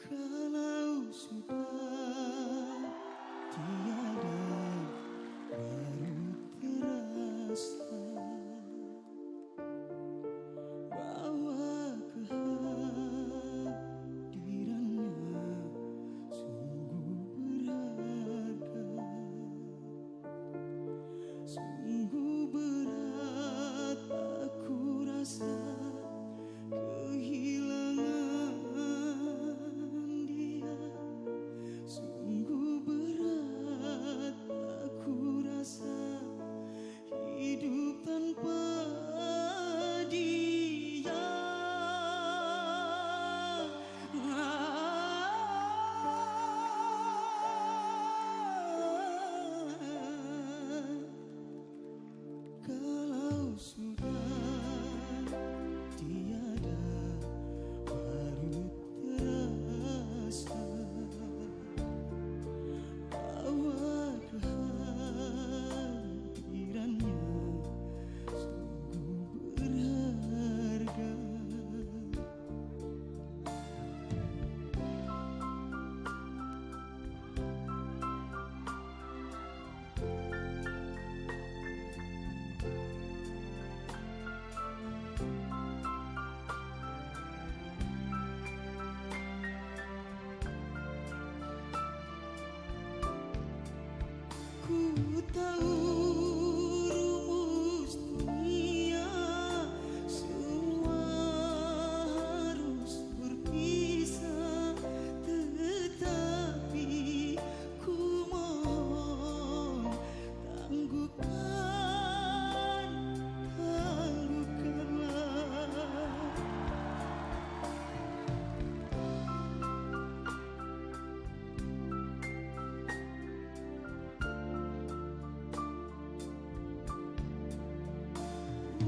Kalau sudah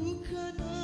不可得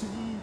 to